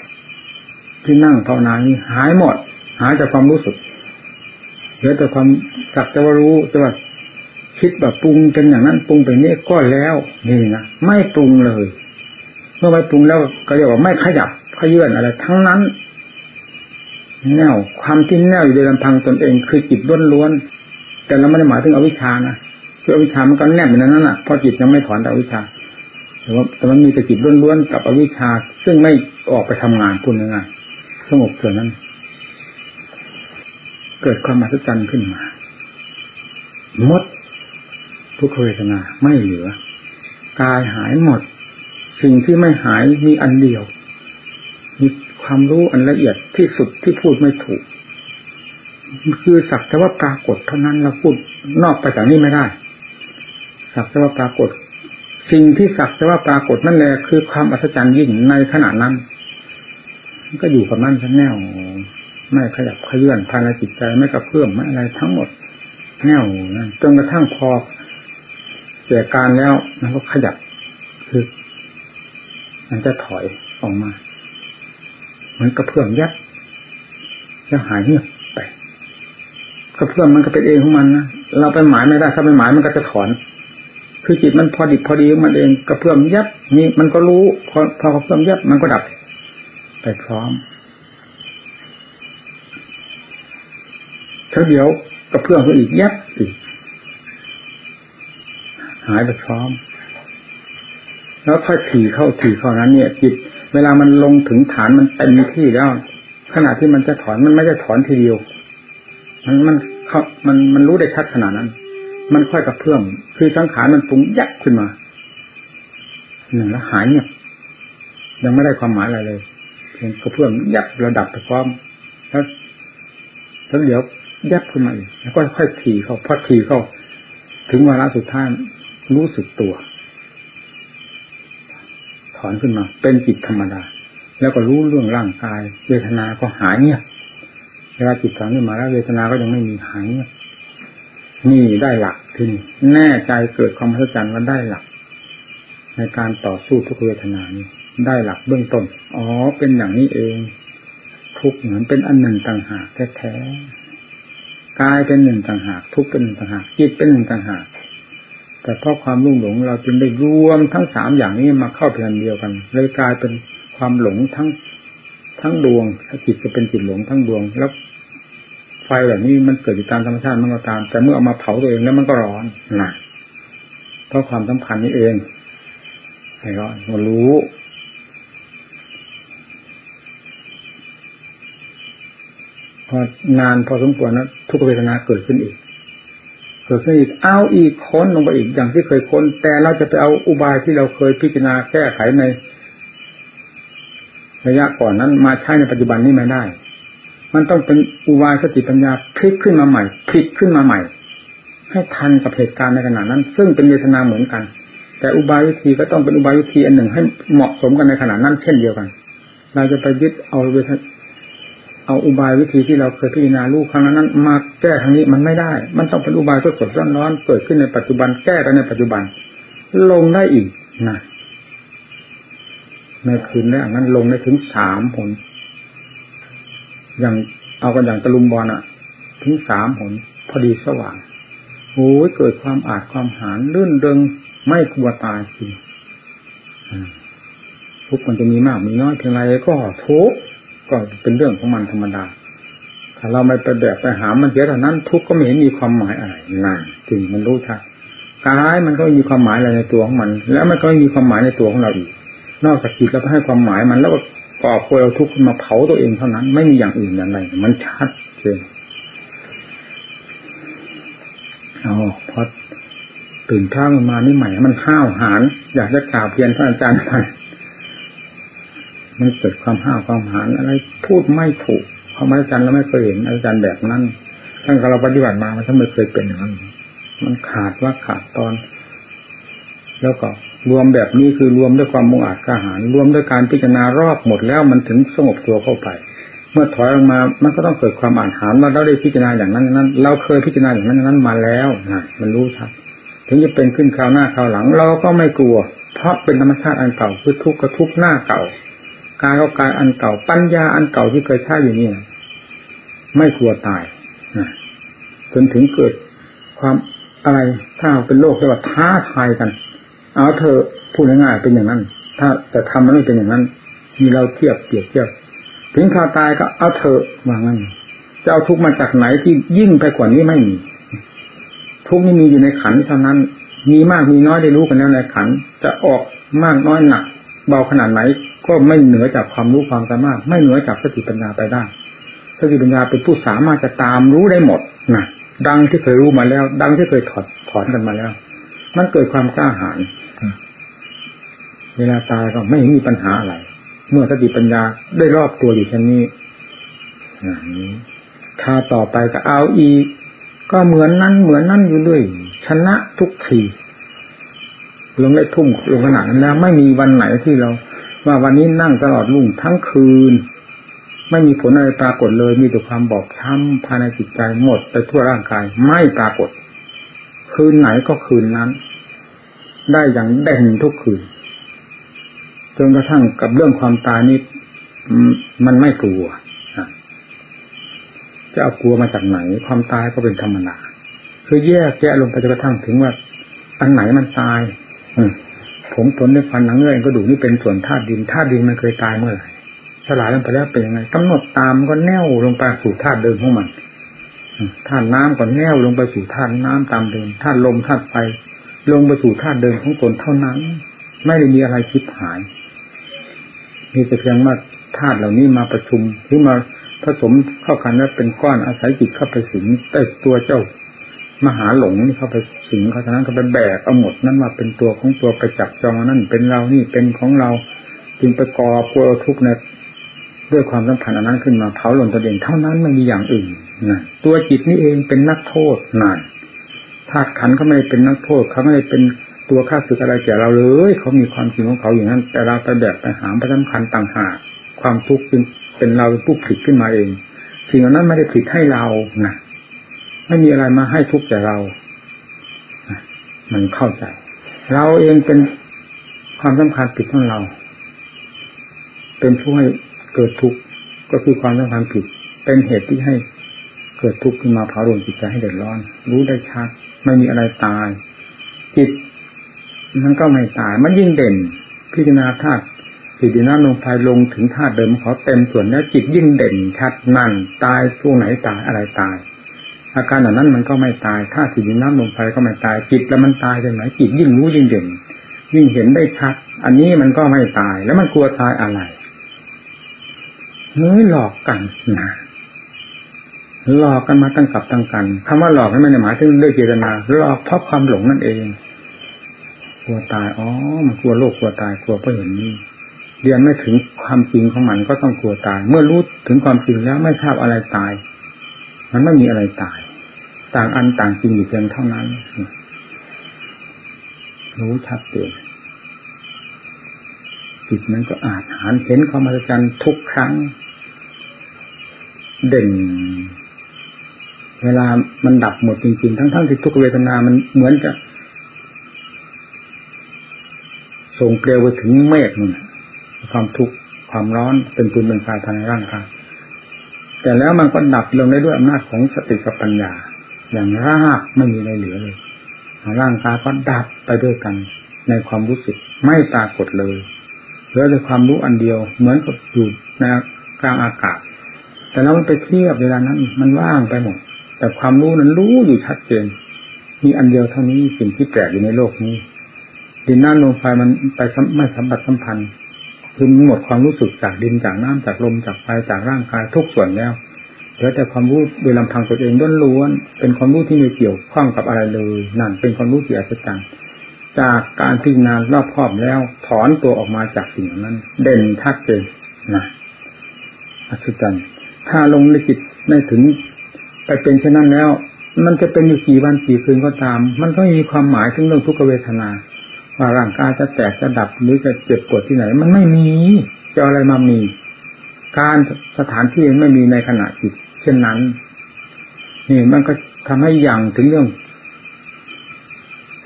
ที่นั่งภาวนานี้หายหมด หายจากความรู้สึก เหลือแต่ความสักแต่ว่ารู้แต่ว่าคิดแบบปรุงเป็นอย่างนั้นปรุงไปนี้ก็แล้วนี่นะไม่ปรุงเลย เมื่อไปปรุงแล้วก็เรียกว่าไม่ขยับขยื่นอะไร ทั้งนั้นแนวความที่แนวอยู่ในลำพังตนเองคือจิตล้วนๆแต่เราไม่ได้หมายถึงอวิชานะคืออวิชามันก็แนบอยู่ในนั้นแหละพอจิตยังไม่ถอนแต่อวิชาแต่ว่าแต่มันมีแต่จิตล้วนๆกับอวิชา ซึ่งไม่ออกไปทำงานพูดง่ายๆสงบเกิดนั้น เกิดความมหัศจรรย์ขึ้นมาหมดทุกเวทนาไม่เหลือกายหายหมด สิ่งที่ไม่หายมีอันเดียว มีความรู้อันละเอียดที่สุดที่พูดไม่ถูก คือสักแต่ว่าปรากฏเท่านั้นเราพูดนอกไปจากนี้ไม่ได้ สักแต่ว่าปรากฏ สิ่งที่สักแต่ว่าปรากฏนั่นแหละคือความอัศจรรย์ยิ่งในขณะนั้น ก็อยู่กับนั่นทั้งแนว ไม่ขยับขยื่นภายในจิตใจไม่กระเพื่อมไม่อะไรทั้งหมดแน่วนั้นจนกระทั่งพอเกิดการแล้วมันก็ขยับคือมันจะถอยออกมาเหมือนกระเพื่อมยัดแล้วหายเงียบไปกระเพื่อมมันก็เป็นเองของมันนะเราไปหมายไม่ได้ถ้าไปหมายมันก็จะถอน คือจิตมันพอดิบพอดีมันเองกระเพื่อมยับนี่มันก็รู้พอพอกระเพื่อมยับมันก็ดับไปพร้อม เท่าเดียวกระเพื่อมก็อีกยับอีกหายไปพร้อม แล้วค่อยถี่เข้าถี่เข้านั้น เนี่ย จิต เวลามันลงถึงฐานมันเต็มที่แล้วขณะที่มันจะถอนมันไม่ได้ถอนทีเดียว มันมันเขามันมันรู้ได้ชัดขนาดนั้น มันค่อยกระเพื่อมคือสังขารมันปรุงยักขึ้นมาหนึ่งแล้วหายเนี่ยยังไม่ได้ความหมายอะไรเลยเพียงกระเพื่อมยับระดับไปพร้อมแล้วแล้วเดี๋ยว ยับขึ้นมาอีกแล้วก็ค่อยถี่เข้าพอถี่เข้า ถึงวาระสุดท้ายรู้สึกตัว ถอนขึ้นมา เป็นจิตธรรมดา แล้วก็รู้เรื่องร่างกาย เวทนาก็หายเงียบเวลาจิตถอนขึ้นมาแล้วเวทนาก็ยังไม่มีหายเงียบนี่ได้หลักที่นี่แน่ใจเกิดความพัฒนาว่าได้หลัก ในการต่อสู้ทุกเวทนานี้ได้หลักเบื้องต้น อ๋อ เป็นอย่างนี้เอง ทุกเหมือนเป็นอันหนึ่งต่างหากแท้ๆ กายเป็นหนึ่งต่างหาก ทุกเป็นหนึ่งต่างหากจิตเป็นหนึ่งต่างหาก แต่เพราะความรุ่งหลงเราจึงได้รวมทั้งสามอย่างนี้มาเข้าเป็นเดียวกันเลยกลายเป็นความหลงทั้งทั้งดวงถ้าจิตจะเป็นจิตหลงทั้งดวงแล้วไฟแบบนี้มันเกิดอยู่ตามธรรมชาติมันก็ตาม แต่เมื่อเอามาเผาตัวเองแล้วมันก็ร้อนนะเพราะความสัมพันธ์นี้เองให้ร้อนก็รู้ พอนานพอสมควรนะทุกเวทนาเกิดขึ้นอีก เกิดขึ้นอีกเอาอีกค้นลงไปอีกอย่างที่เคยค้น แต่เราจะไปเอาอุบายที่เราเคยพิจารณาแก้ไขในระยะก่อนนั้น มาใช้ในปัจจุบันนี้ไม่ได้ มันต้องเป็นอุบายสติปัญญาพลิกขึ้นมาใหม่พลิกขึ้นมาใหม่ ให้ทันกับเหตุการณ์ในขณะนั้น ซึ่งเป็นเวทนาเหมือนกัน แต่อุบายวิธีก็ต้องเป็นอุบายวิธีอันหนึ่งให้เหมาะสมกันในขณะนั้นเช่นเดียวกัน เราจะไปยึดเอา เอาอุบายวิธีที่เราเคยพิจารณาลูกครั้งนั้นมาแก้ทางนี้มันไม่ได้ มันต้องเป็นอุบายสดสดร้อนร้อนเกิดขึ้นในปัจจุบันแก้กันในปัจจุบัน ลงได้อีกนะในคืนแรกนั้นลงได้ถึงสามผลอย่างเอากันอย่างตะลุมบอลอะถึงสามผลพอดีสว่างโอ้ยเกิดความอาจความหานลื่นเริงไม่กลัวตายจริงทุกมันจะมีมากมีน้อยเพียงไรก็ทุก ก็เป็นเรื่องของมันธรรมดา ถ้าเราไม่ไปแบกไปหามันเสียเท่านั้น ทุกก็ไม่เห็นมีความหมายอะไรนั่นจริงมันรู้ชัดกายมันก็มีความหมายอะไรในตัวของมัน แล้วมันก็มีความหมายในตัวของเราอีก นอกจากจิตเราให้ความหมายมัน แล้วก็ก่อโวยเอาทุกข์มาเผาตัวเองเท่านั้น ไม่มีอย่างอื่นอย่างไรมันชัดเจนเอาพอตื่นเช้ามานี่ใหม่ มันห้าวหานอยากจะกล่าวเพียนท่านอาจารย์ไป มันเกิดความห้าวความหานอะไรพูดไม่ถูกเพราะอาจารย์เราไม่เคยเห็นอาจารย์แบบนั้นตั้งแต่เราปฏิบัติมามันทั้งไม่เคยเป็นอย่างนั้นมันขาดว่าขาดตอน แล้วก็รวมแบบนี้คือรวมด้วยความมุ่งอาจกล้าหาญรวมด้วยการพิจารณารอบหมดแล้วมันถึงสงบตัวเข้าไป เมื่อถอยออกมา มันก็ต้องเกิดความอ่านหานว่าเราได้พิจารณาอย่างนั้นนั้น เราเคยพิจารณาอย่างนั้นนั้นมาแล้วนะมันรู้ชัดถึงจะเป็นขึ้นคราวหน้าคราวหลัง เราก็ไม่กลัว เพราะเป็นธรรมชาติอันเก่าคือทุกข์ก็ทุกข์หน้าเก่า กายก็กายอันเก่า ปัญญาอันเก่าที่เคยใช้อยู่นี่ไม่กลัวตายจนถึงเกิดความอะไรถ้าเป็นโลกเรียกว่าท้าทายกัน เอาเธอพูดง่ายๆเป็นอย่างนั้น ถ้าแต่ทำมันไม่เป็นอย่างนั้น มีเราเทียบเปรียบเทียบถึงข่าวตายก็เอาเธอวางั้นจะเอาทุกมาจากไหนที่ยิ่งไปกว่านี้ไม่มีทุกนี้มีอยู่ในขันเท่านั้น มีมากมีน้อยได้รู้กันแล้วในขัน จะออกมากน้อยหนัก เบาขนาดไหน ก็ไม่เหนือจากความรู้ความสามารถ ไม่เหนือจากสติปัญญาไปได้สติปัญญาเป็นผู้สามารถจะตามรู้ได้หมดนะดังที่เคยรู้มาแล้ว ดังที่เคยถอดถอนกันมาแล้ว มันเกิดความกล้าหาญเวลาตายก็ไม่มีปัญหาอะไร เมื่อสติปัญญาได้รอบตัวอยู่เช่นนี้ถ้าต่อไปก็เอาอีกก็เหมือนนั้นเหมือนนั้นอยู่ด้วย ชนะทุกทีลงได้ทุ่มลงขนาดนั้นแล้ว ไม่มีวันไหนที่เรา ว่าวันนี้นั่งตลอดรุ่งทั้งคืน ไม่มีผลอะไรปรากฏเลย มีแต่ความบอบช้ำภายในจิตใจหมดไปทั่วร่างกายไม่ปรากฏ คืนไหนก็คืนนั้น ได้อย่างเด่นทุกคืนจนกระทั่งกับเรื่องความตายนี้มันไม่กลัวจะเอากลัวมาจากไหน ความตายก็เป็นธรรมดาคือแยกแยะลงไปจนกระทั่งถึงว่า อันไหนมันตาย อื ผมขนในฟันหนังเนื้อเองก็ดูนี่เป็นส่วนธาตุดินธาตุดินมันเคยตายเมื่อไหร่สลายลงไปแล้วเป็นยังไงกำหนดตามก็แน่วลงไปสู่ธาตุเดิมของมันธาตุน้ำก็แน่วลงไปสู่ธาตุน้ำตามเดิมธาตุลมธาตุไฟลงไปสู่ธาตุเดิมของตนเท่านั้น ไม่ได้มีอะไรคิดหาย มีแต่เพียงว่าธาตุเหล่านี้มาประชุมหรือมาผสมเข้ากันแล้วเป็นก้อนอาศัยจิตเข้าไปสิงแต่ตัวเจ้า มหาหลงนี่เขาไปสิงเขาทนั้นก็ไปแบกเอาหมดนั่นมาเป็นตัวของตัวไปจับจองนั่นเป็นเรานี่เป็นของเราจึงไปก่อปวดทุกข์เนี่ยด้วยความสัมพันธ์อันนั้นขึ้นมาเผาหล่นตัวเองเท่านั้นไม่มีอย่างอื่นนะตัวจิตนี่เองเป็นนักโทษนั่นธาตุขันเขาไม่ได้เป็นนักโทษเขาไม่ได้เป็นตัวฆ่าศึกอะไรแก่เราเลยเขามีความจริงของเขาอย่างนั้น แต่เราไปแบกไปหามไปสำคัญต่างหากความทุกข์เป็นเราผู้ผิดขึ้นมาเองสิ่งนั้นไม่ได้ผิดให้เรานะ ไม่มีอะไรมาให้ทุกข์แก่เรา มันเข้าใจ เราเองเป็นความสำคัญผิดของเรา เป็นผู้ให้เกิดทุกข์ก็คือความสำคัญผิด เป็นเหตุที่ให้เกิดทุกข์ขึ้นมาเผาลนจิตใจให้เดือดร้อน รู้ได้ชัด ไม่มีอะไรตาย จิตมันก็ไม่ตาย มันยิ่งเด่น พิจารณาธาตุจิตน้ำลงไฟลงถึงธาตุเดิมขาเต็มส่วนแล้วจิตยิ่งเด่นชัดนั่นตายช่วงไหนตายอะไรตาย อาการเหล่านั้นมันก็ไม่ตายถ้าสิดินน้ำลมไฟก็ไม่ตายจิตแล้วมันตายได้ไหมจิตยิ่งรู้ยิ่งเด่นยิ่งเห็นได้ชัด อันนี้มันก็ไม่ตายแล้วมันกลัวตายอะไรเฮ้ยหลอกกันนะหลอกกันมาตั้งกับตั้งกันคำว่าหลอกไม่ได้หมายถึงด้วยเจตนาหลอกเพราะความหลงนั่นเองกลัวตายอ๋อมันกลัวโลกกลัวตายกลัวเพราะเห็นนี้เรียนไม่ถึงความจริงของมันก็ต้องกลัวตาย เมื่อรู้ถึงความจริงแล้วไม่ทราบอะไรตาย มันไม่มีอะไรตาย ต่างอันต่างจริงอยู่เพียงเท่านั้น รู้ชัดเจนจิตนั้นก็อาจหานเห็นความมหัศจรรย์ทุกครั้ง เด่น เวลามันดับหมดจริงๆ ทั้งๆที่ทุกเวทนามันเหมือนจะส่งเปลวไปถึงเมฆนั่นความทุกข์ความร้อนเป็นปืนเป็นไฟภายในร่างกาย แต่แล้วมันก็ดับลงได้ด้วยอำนาจของสติกับปัญญา อย่างรากไม่มีอะไรเหลือเลยร่างกายก็ดับไปด้วยกัน ในความรู้สึกไม่ปรากฏเลยเหลือแต่ความรู้อันเดียว เหมือนกับอยู่ในกลางอากาศ แต่แล้วมันไปเทียบเวลานั้น มันว่างไปหมด แต่ความรู้นั้นรู้อยู่ชัดเจน มีอันเดียวเท่านี้สิ่งที่แปลกอยู่ในโลกนี้ดินน้ำลมไฟมันไปไม่สัมผัสสัมพันธ์ คือหมดความรู้สึกจากดินจากน้ำจากลมจากไฟจากร่างกายทุกส่วนแล้วเหลือแต่ความรู้โดยลำพังตัวเองล้วนเป็นความรู้ที่ไม่เกี่ยวข้องกับอะไรเลยนั่นเป็นความรู้ที่อัศจรรย์จากการพิจารณารอบครอบแล้ว ถอนตัวออกมาจากสิ่งนั้น เด่นชัดเจนนะอัศจรรย์ถ้าลงในจิตในถึงไปเป็นเช่นนั้นแล้ว มันจะเป็นอยู่กี่วันกี่คืนก็ตาม มันก็มีความหมายถึงเรื่องทุกขเวทนา ว่าร่างกายจะแตกจะดับหรือจะเจ็บปวดที่ไหน มันไม่มีจะอะไรมามี การสถานที่ไม่มีในขณะจิตเช่นนั้น นี่มันก็ทำให้อย่างถึงเรื่อง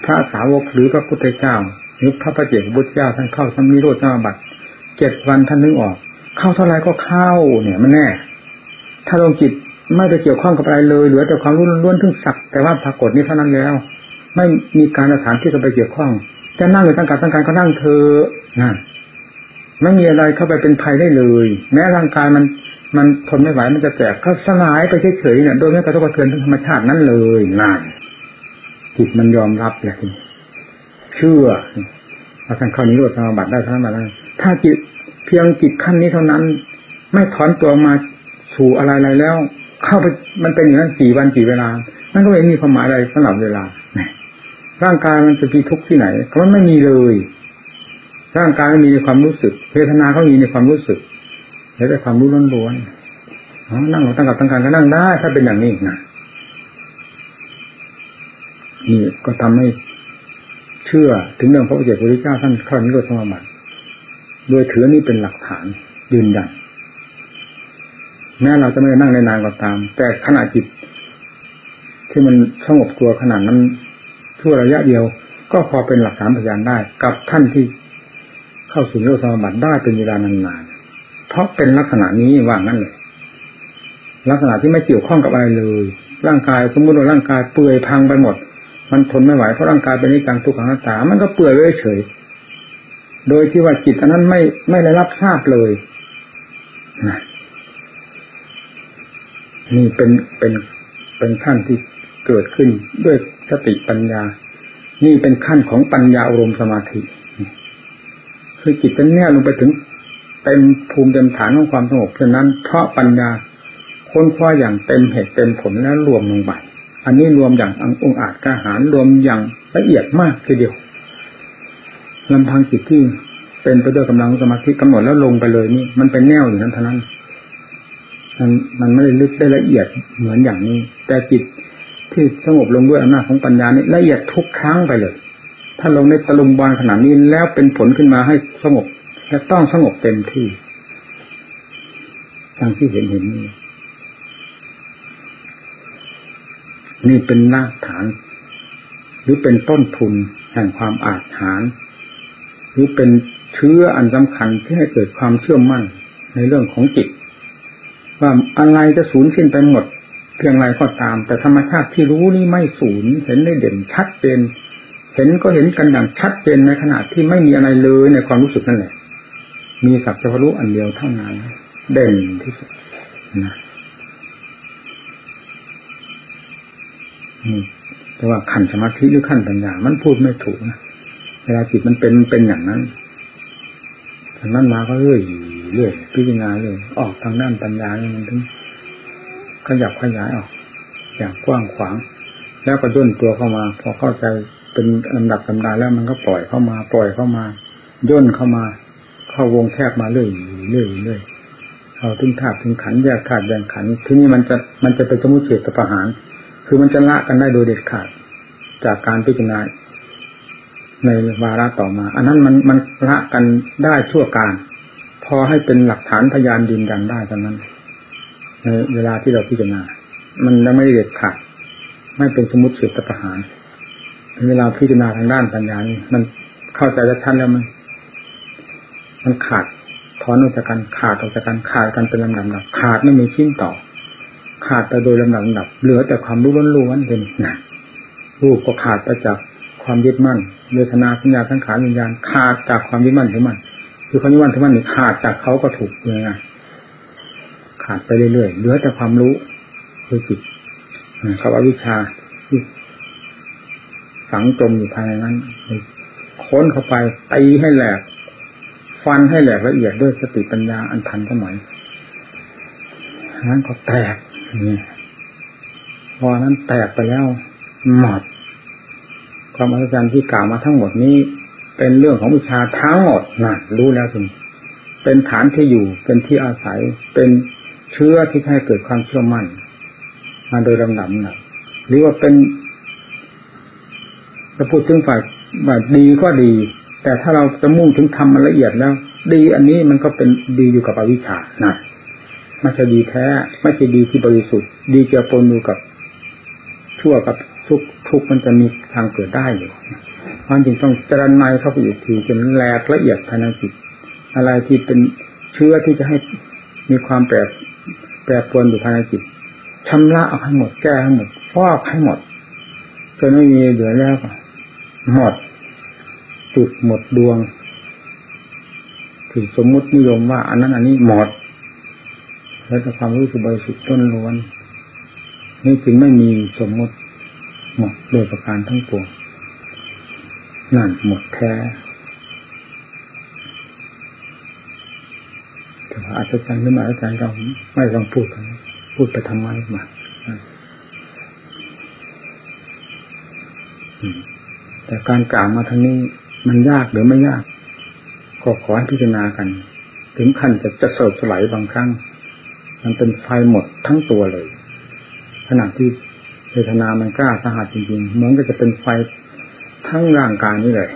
พระสาวกหรือพระพุทธเจ้าหรือพระประเจกพุทธเจ้าท่านเข้าสมิโรธสมาบัติเจ็ดวันท่านนึกออก เข้าเท่าไรก็เข้า เนี่ยมันแน่ ถ้าลงจิตไม่ได้เกี่ยวข้องกับอะไรเลยเหลือแต่ความรู้ล้วนๆทึ่งสักแต่ว่าปรากฏนี้เท่านั้นแล้ว ไม่มีการสถานที่จะไปเกี่ยวข้อง จะนั่งหรือตั้งการตั้งการก็นั่งเธอนั่นไม่มีอะไรเข้าไปเป็นภัยได้เลย แม้ร่างกายมัน มันทนไม่ไหวมันจะแตกก็สลายไปเฉยๆเนี่ยโดยไม่กระทบกระเทือนธรรมชาตินั้นเลยนั่นจิตมันยอมรับเลยเชื่อว่าท่านเข้านิโรธสมาบัติได้ทั้งนั้นถ้าจิตเพียงจิตขั้นนี้เท่านั้น ไม่ถอนตัวมาสู่อะไรๆแล้ว เข้าไปมันเป็นอย่างนั้นกี่วันกี่เวลามันก็ไม่มีความหมายอะไรสำหรับเวลา ร่างกายมันจะมีทุกข์ที่ไหนมันไม่มีเลย ร่างกายมีในความรู้สึกเวทนาก็มีในความรู้สึกแล้วแต่ความรู้ล้วนๆนั่งตั้งกับตั้งการก็นั่งได้ ถ้าเป็นอย่างนี้นะนี่ก็ทำให้เชื่อถึงเรื่องพระพุทธเจ้าท่านข้อนี้ก็สมบัติโดยถือนี่เป็นหลักฐานยืนยันแม้เราจะไม่ได้นั่งในนานก็ตาม แต่ขณะจิตที่มันสงบตัวขนาดนั้น ชั่วระยะเดียว ก็พอเป็นหลักฐานพยานได้ กับท่านที่เข้าสู่โลกสมบัติได้เป็นเวลานานๆเพราะเป็นลักษณะนี้ว่างั้นเลยลักษณะที่ไม่เกี่ยวข้องกับอะไรเลย ร่างกายสมมติว่าร่างกายเปื่อยพังไปหมด มันทนไม่ไหวเพราะร่างกายเป็นนิจังทุกขังนัตตา มันก็เปื่อยเฉยโดยที่ว่าจิตอันนั้นไม่ไม่ได้รับทราบเลยนะนี่เป็นเป็นเป็นขั้นที่เกิดขึ้นด้วย สติปัญญา นี่เป็นขั้นของปัญญาอารมณ์สมาธิ คือจิตจะแน่ลงไปถึงเต็มภูมิเต็มฐานของความสงบเช่นนั้นเพราะปัญญาค้นคว้าอย่างเต็มเหตุเต็มผลแล้วรวมลงไปอันนี้รวมอย่างองอาจกระหารรวมอย่างละเอียดมากทีเดียวลำพังจิตที่เป็นไปด้วยกำลังสมาธิกำหนดแล้วลงไปเลยนี่ มันเป็นแนวอยู่นั้นเท่านั้นมันมันไม่ได้ลึกได้ละเอียดเหมือนอย่างนี้ แต่จิต ที่สงบลงด้วยอำนาจของปัญญานี่ละเอียดทุกครั้งไปเลย ถ้าลงในตะลุมบอลขนาดนี้แล้วเป็นผลขึ้นมาให้สงบจะต้องสงบเต็มที่ทางที่เห็นเห็นนี่นี่เป็นรากฐาน หรือเป็นต้นทุนแห่งความอาจหารหรือเป็นเชื้ออันสำคัญที่ให้เกิดความเชื่อมั่นในเรื่องของจิตว่าอะไรจะสูญสิ้นไปหมด เพียงไรก็ตาม แต่ธรรมชาติที่รู้นี่ไม่สูญเห็นได้เด่นชัดเจนเห็นก็เห็นกันอย่างชัดเจนในขณะที่ไม่มีอะไรเลยในความรู้สึกนั่นแหละ มีสักจะรู้อันเดียวเท่านั้นเด่นที่สุดนะแต่ว่าขั้นสมาธิหรือขั้นปัญญา มันพูดไม่ถูกนะเวลาจิตมันเป็นเป็นอย่างนั้นจากนั้นมาก็เรื่อยเรื่อยพิจารณาเลยออกทางด้านปัญญาเนี่ยมันถึง ขยับขยายออกอย่างกว้างขวาง แล้วก็ย่นตัวเข้ามา พอเข้าใจเป็นลำดับลำดาแล้วมันก็ปล่อยเข้ามา ปล่อยเข้ามาย่นเข้ามา เข้าวงแคบมาเรื่อยเรื่อยเรื่อยเอาถึงธาตุถึงขันแยกธาตุแยกขันทีนี้มันจะมันจะเป็นสมุทเฉตประหาร คือมันจะละกันได้โดยเด็ดขาด จากการพิจารณาในวาระต่อมา อันนั้นมันมันละกันได้ชั่วการ พอให้เป็นหลักฐานพยานดินยันได้ตอนนั้น ในเวลาที่เราพิจารณา มันยังไม่เด็ดขาดไม่เป็นสมุติเฉตประหารเวลาพิจารณาทางด้านปัญญานี่มันเข้าใจจะท่านแล้วมัน มันขาดถอนออกจากกันขาดออกจากกันขาดกันเป็นลำดับขาดไม่มีชิ้นต่อ ขาดแต่โดยลำดับลำดับเหลือแต่ความรู้ล้วนๆเป็นหนักรูปก็ขาดไปจากความยึดมั่นเวทนาสัญญาทั้งขานวิญญาณขาดจากความยึดมั่นถือมั่นคือความยึดมั่นถือมั่นนี่ขาดจากเขาก็ถูกเลยไง ขาดไปเรื่อยๆเหลือแต่ความรู้คือจิตเขาว่าวิชาที่ฝังจมอยู่ภายในนั้นค้นเข้าไปตีให้แหลก ฟันให้แหลกละเอียดด้วยสติปัญญาอันทันสมัยนั้นก็แตกนี่พอนั้นแตกไปแล้วหมดความอัศจรรย์ที่กล่าวมาทั้งหมดนี้เป็นเรื่องของวิชาทั้งหมดนะรู้แล้วคุณเป็นฐานที่อยู่ เป็นที่อาศัย เป็น เชื้อที่ให้เกิดความเชื่อมั่นมาโดยลำดับนะหรือว่าเป็นจะพูดถึงฝ่ายว่าดีก็ดี แต่ถ้าเราจะมุ่งถึงทำมันละเอียดแล้ว ดีอันนี้มันก็เป็นดีอยู่กับอวิชชานะไม่ใช่ดีแท้ไม่ใช่ดีที่บริสุทธิ์ ดีเกี่ยวปนอยู่กับชั่วกับทุกทุกมันจะมีทางเกิดได้อยู่ควาจริงต้องจรนายเข้าไปอีกทีจนแหลกละเอียดภายในจิตอะไรที่เป็นเชื้อที่จะให้มีความแปร แปรปรวนอยู่ภายในจิตชำระเอาให้หมดแก้ให้หมดฟอกให้หมดจนไม่มีเหลือแล้วหมดจุดหมดดวงถือสมมุตินิยมว่า อันนั้นอันนี้หมดแล้วแต่ความรู้สึกบริสุทธิ์ต้นล้วนนี่จึงไม่มีสมมติหมดโดยประการทั้งปวงนั่นหมดแท้ แต่ว่าอาจารย์หรือไม่อาจารย์เราไม่ต้องพูดกันพูดไปทำไมมาแต่การกล่าวมาทางนี้มันยากหรือไม่ยาก ก็ขอให้พิจารณากัน ถึงขั้นจะจะเสบสลายบางครั้ง มันเป็นไฟหมดทั้งตัวเลย ขณะที่เวทนามันกล้าสหัสจริงๆเหมือนก็จะเป็นไฟทั้งร่างกายนี่เลย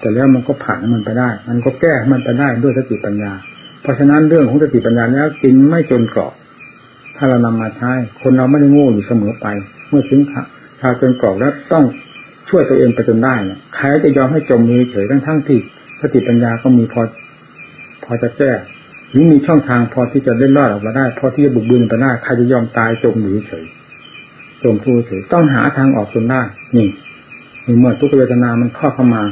แต่แล้วมันก็ผ่านมันไปได้ มันก็แก้มันไปได้ด้วยสติปัญญา เพราะฉะนั้นเรื่องของสติปัญญาแล้วจริงไม่จนกรอบถ้าเรานำมาใช้คนเราไม่ได้โง่อยู่เสมอไป เมื่อถึงชาจนกรอบแล้วต้องช่วยตัวเองไปจนได้เนี่ยใครจะยอมให้จมมือเฉยทั้งทั้งที่สติปัญญาก็มีพอ พอจะแก้หรือมีช่องทางพอที่จะเล่นรอดออกมาได้ พอที่จะบุกบืนไปได้ใครจะยอมตายจมหนีเฉยจมผู้เฉยต้องหาทางออกจนได้นี่เมื่อทุกเวทนามันเข้าเข้ามา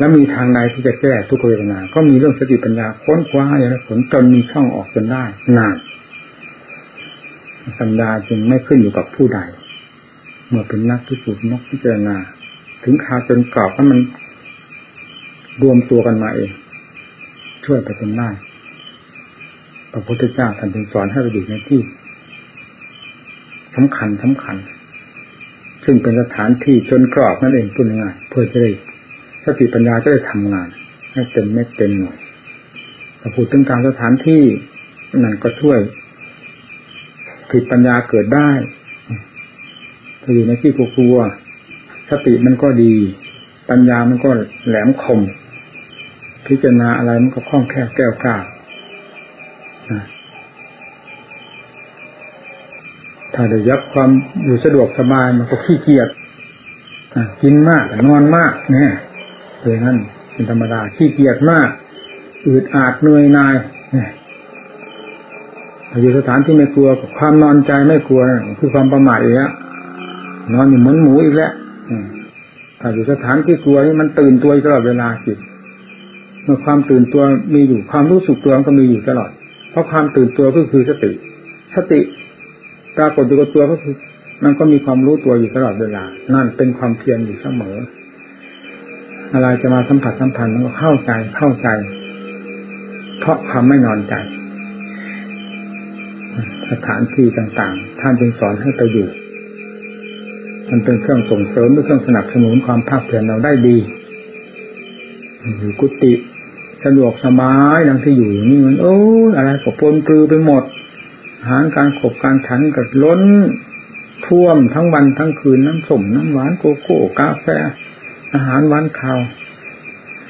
แล้วมีทางใดที่จะแก้ทุกเวทนา ก็มีเรื่องสติปัญญาค้นคว้าอย่างผลจนมีช่องออกจนได้นานปัญญาจึงไม่ขึ้นอยู่กับผู้ใด เมื่อเป็นนักพิสูจน์นักพิจารณา ถึงคาจนกรอบแล้มันรวมตัวกันมาเอง ช่วยไปจนได้พระพุทธเจ้าท่านจึงสอนให้เราอยู่ในที่สำคัญสำคัญ ซึ่งเป็นสถานที่จนกรอบนั่นเองพูดง่ายเพื่อจะได้ สติปัญญาจะได้ทำงาน ให้เต็มเม็ดเต็มหน่วยแต่พูดถึงการสถานที่นั่นก็ช่วยผิดปัญญาเกิดได้ ถ้าอยู่ในที่กลัวสติมันก็ดี ปัญญามันก็แหลมคม พิจารณาอะไรมันก็คล่องแคล่วแก้วกล้าถ้าได้ยับความอยู่สะดวกสบายมันก็ขี้เกียจกินมากนอนมากเนี่ย เลยนั่นเป็นธรรมดาขี้เกียจมากอืดอาดเหนื่อยนายเนี่ยอยู่สถานที่ไม่กลัวความนอนใจไม่กลัวคือความประมาทอีกแล้วนอนอยู่เหมือนหมูอีกแล้วถ้าอยู่สถานที่กลัวนี่มันตื่นตัวตลอดเวลาจิตเมื่อความตื่นตัวมีอยู่ความรู้สึกตัวก็มีอยู่ตลอด เพราะความตื่นตัวก็คือสติ สติปรากฏอยู่กับตัวก็คือ มันก็มีความรู้ตัวอยู่ตลอดเวลา นั่นเป็นความเพียรอยู่เสมอ อะไรจะมาสัมผัสสัมพันธ์มันก็เข้าใจเข้าใจ เพราะความไม่นอนใจ สถานที่ต่างๆ ท่านจึงสอนให้ไปอยู่ มันเป็นเครื่องส่งเสริมหรือเครื่องสนับสนุนความภาคเพียรเราได้ดีอยู่กุฏิสะดวกสบายดังที่อยู่นี่มันโอ้อะไรก็ปนปลือไปหมดอาหารการขบการฉันกับล้นท่วมทั้งวันทั้งคืนน้ำส้มน้ำหวานโกโก้กาแฟ อาหารหวานข้าว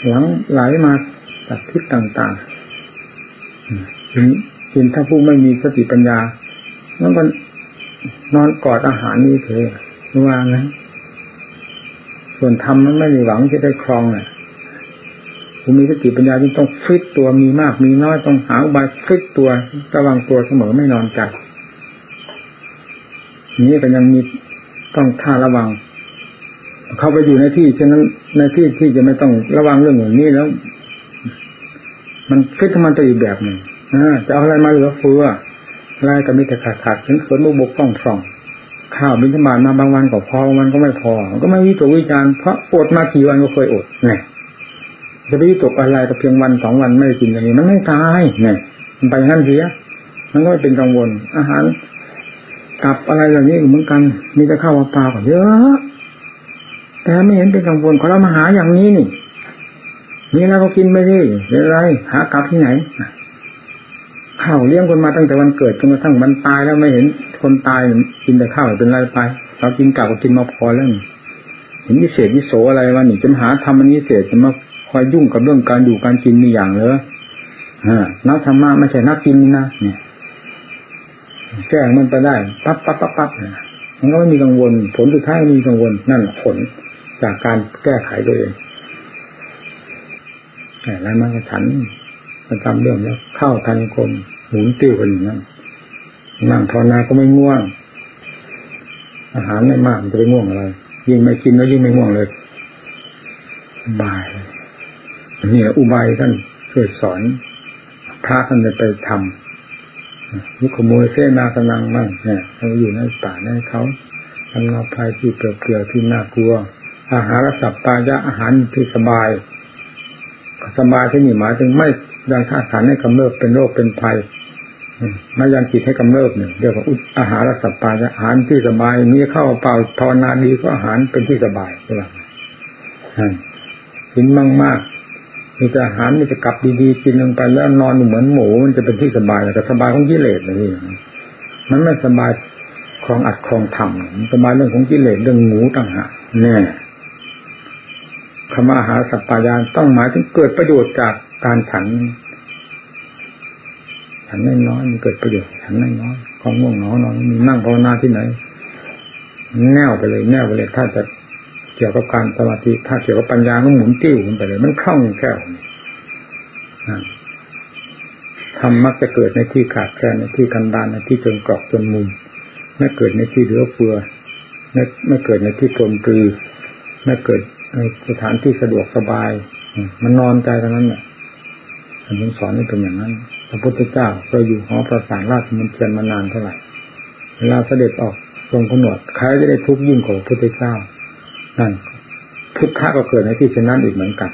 หลังไหลมาจากทิศต่างๆถึงกินถ้าผู้ไม่มีสติปัญญาแล้วก็นอนกอดอาหารนี่เถอะว่าไงส่วนทำมันไม่ได้หวังจะได้ครองน่ะผู้มีสติปัญญาที่ต้องฟิตตัวมีมากมีน้อยต้องหาอุบายฟิตตัวระวังตัวเสมอไม่นอนใจนี้ก็ยังมีต้องท่าระวัง เข้าไปอยู่ในที่ฉะนั้นในที่ที่จะไม่ต้องระวังเรื่องอย่างนี้แล้ว มันฟิตมันจะอีกแบบหนึ่งจะเอาอะไรมาเหลือเฟืออะไรก็มีแต่ขาดขาดถึงเขินบุบกต้องส่องข้าวบิณฑบาตมาบางวันก็พอมันก็ไม่พอ ก็ไม่วิตกวิจารเพราะอดมากี่วันก็เคยอดเนี่ยจะไปวิตกอะไรก็เพียงวันสองวันไม่กินอย่างนี้มันไม่ตายเนี่ยมันไปงั้นเสียมันก็ไม่เป็นกังวล อาหารกับอะไรเหล่านี้เหมือนกัน มีแต่ข้าวเปล่าก็เยอะ แต่ไม่เห็นเป็นกังวลขอเรามาหาอย่างนี้นี่มีอะไรก็กินไปสิเดี๋ยวไรหากลับที่ไหนข้าวเลี้ยงคนมาตั้งแต่วันเกิดจนกระทั่งมันตายแล้วไม่เห็นคนตายกินแต่ข้าวเป็นไรไปเรากินกลับก็กินมาพอแล้วเห็นวิเศษวิโสอะไรวะนี่จะมาหาทำมันวิเศษจะมาคอยยุ่งกับเรื่องการอยู่การกินมีอย่างเลยฮะนักธรรมะไม่ใช่นักกินนะเนี่ยแก้มันไปได้ปั๊บปั๊บปั๊บปั๊บมันก็ไม่มีกังวล ผลสุดท้ายมีกังวลนั่นผล จากการแก้ไขตัวเองแต่แล้วมันก็ฉันประจำเรื่องแล้วเข้าทันคมหมุนติ้วกันอย่างนั้นนั่งภาวนาก็ไม่ง่วง อาหารไม่มากมันจะไปง่วงอะไร ยิ่งไม่กินแล้วยิ่งไม่ง่วงเลยบายนี่แหละอุบายท่านช่วยสอนพระท่านจะไปทำยุคโมยเสนาสนังมั่งเนี่ยเขาอยู่ในป่าในเขาทำนาภัยที่เปลี่ยวๆที่น่ากลัว อาหารสับปายะอาหารที่สบาย สบายที่นี่หมายถึงไม่ยังท่าฐานให้กำเริบเป็นโรคเป็นภัยไมายังจิตให้กำเริบหนึ่งเรียกว่าอาหารสับปายะอาหารที่สบายมีเข้าเปล่าภาวนาดีก็อาหารเป็นที่สบายใช่ไหมกินมากมากมีแต่อาหารมีแต่กลับดีๆกินลงไปแล้วนอนเหมือนหมูมันจะเป็นที่สบายแต่สบายของกิเลสนี่มันไม่สบายคลองอัดคลองทำสบายเรื่องของกิเลสเรื่องหมูต่างหากแน่ คำว่าอาหารสัพพายานต้องหมายถึงเกิดประโยชน์จากการฉันฉันไม่น้อยมันเกิดประโยชน์ฉันไม่น้อยความง่วงนอนนอนมีนั่งภาวนาที่ไหน แน่วไปเลยแน่วไปเลยถ้าจะเกี่ยวกับการสมาธิถ้าเกี่ยวกับปัญญาก็หมุนติ้วมันไปเลย มันคล่องแคล่วทำมักจะเกิดในที่ขาดแคลนในที่กันดานในที่จนกรอกจนมุมไม่เกิดในที่เหลือเฟือไม่ไม่เกิดในที่ปลนปลือไม่เกิด ในสถานที่สะดวกสบาย มันนอนใจตรงนั้นเนี่ยท่านสอนให้เป็นอย่างนั้น พระพุทธเจ้าเราอยู่หอประสานราชมันเทียนมานานเท่าไหร่เวลาเสด็จออกทรงขนวดใครจะได้ทุกข์ยิ่งกว่าพระพุทธเจ้านั่นพุทธะก็เกิดในที่เช่นนั้นอีกเหมือนกัน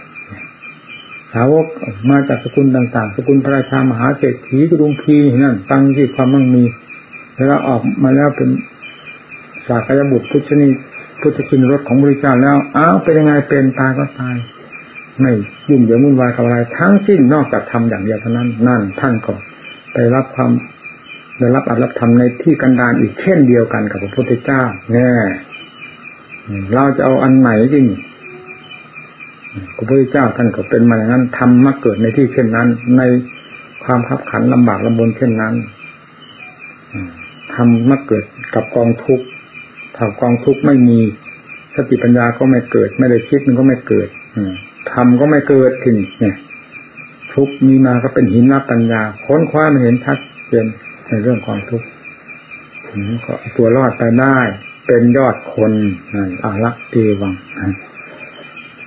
สาวกมาจากสกุลต่างๆ สกุลพระราชามหาเศรษฐีกรุงพีนั่นตั้งที่ความมั่งมีแล้วออกมาแล้วเป็นสากยบุตรพุทธนี พุทธชินรถของบริจาคแล้วอ้าวเป็นยังไงเป็นตายก็ตาย ไม่ยุ่งเหยิงวุ่นวายกับอะไร ทั้งสิ้นนอกจากทำอย่างเดียวเท่านั้นนั่นท่านก็ไปรับความได้รับอัตรับธรรมในที่กันดารอีกเช่นเดียวกันกับพระพุทธเจ้าแน่เราจะเอาอันไหนจริงพระพุทธเจ้าท่านก็เป็นมาอย่างนั้นทำมาเกิดในที่เช่นนั้น ในความขับขันลำบากลำบนเช่นนั้นทำมาเกิดกับกองทุกข์ ถ้ากองทุกข์ไม่มีสติปัญญาก็ไม่เกิด ไม่ได้คิดมันก็ไม่เกิดทำก็ไม่เกิดถึงเนี่ยทุกมีมาก็เป็นหินรับปัญญา ค้นคว้ามาเห็นชัดเจนในเรื่องความทุกข์ก็ตัวรอดไปได้ เป็นยอดคนนั่นอารักเทวัง